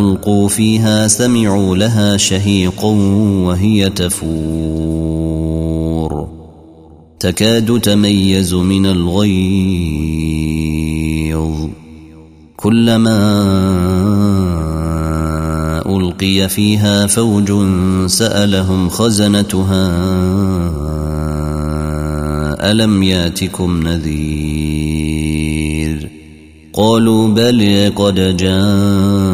ألقوا فيها سمعوا لها شهيقا وهي تفور. تكاد تميز من الغيظ. كلما ألقي فيها فوج سألهم خزنتها ألم يأتكم نذير؟ قالوا بل قد جاءنا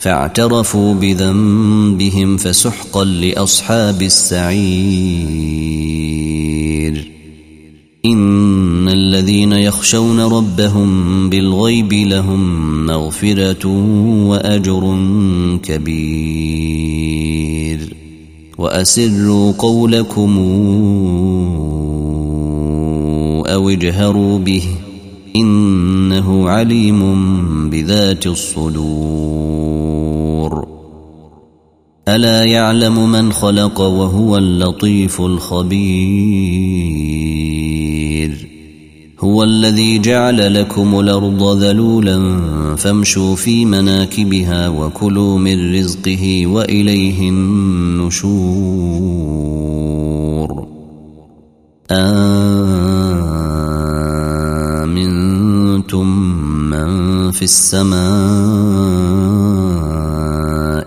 فاعترفوا بذنبهم فسحقا لأصحاب السعير. إن الذين يخشون ربهم بالغيب لهم مغفرة وأجر كبير. وأسروا قولكم أو اجهروا به إنه عليم بذات الصدور. ألا يعلم من خلق وهو اللطيف الخبير؟ هو الذي جعل لكم الأرض ذلولا فامشوا في مناكبها وكلوا من رزقه وإليه النشور. آمنتم من في السماء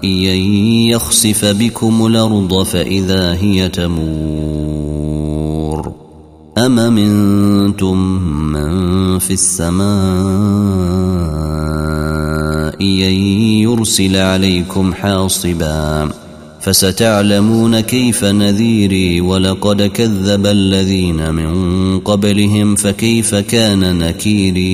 أن يخسف بكم الأرض فإذا هي تمور أم منتم من في السماء أن يرسل عليكم حاصبا فستعلمون كيف نذيري ولقد كذب الذين من قبلهم فكيف كان نكيري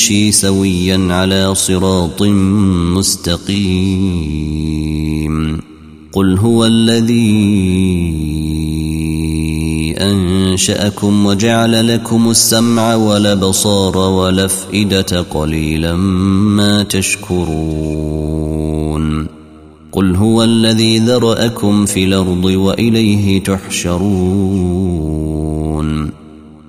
يمشي سويا على صراط مستقيم. قل هو الذي أنشأكم وجعل لكم السمع والأبصار والأفئدة قليلا ما تشكرون. قل هو الذي ذرأكم في الأرض وإليه تحشرون.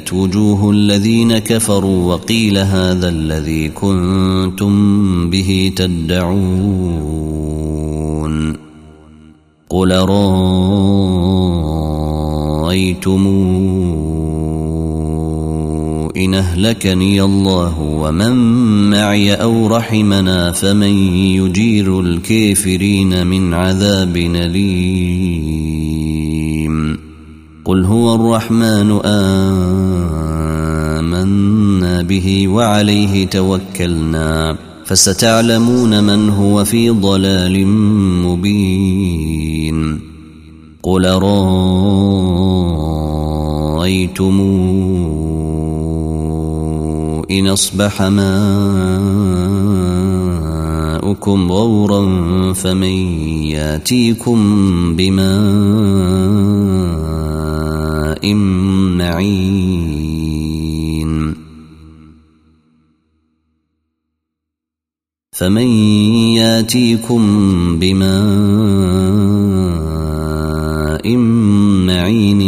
سيئت وجوه الذين كفروا وقيل هذا الذي كنتم به تدعون قل رأيتمون إن أهلكني الله ومن معي أو رحمنا فمن يجير الكافرين من عذاب أليم قل هو الرحمن آمنا به وعليه توكلنا فستعلمون من هو في ضلال مبين. قل رأيتمون إن أصبح ماؤكم غورا فمن ياتيكم بماء معين. فمن ياتيكم بماء معين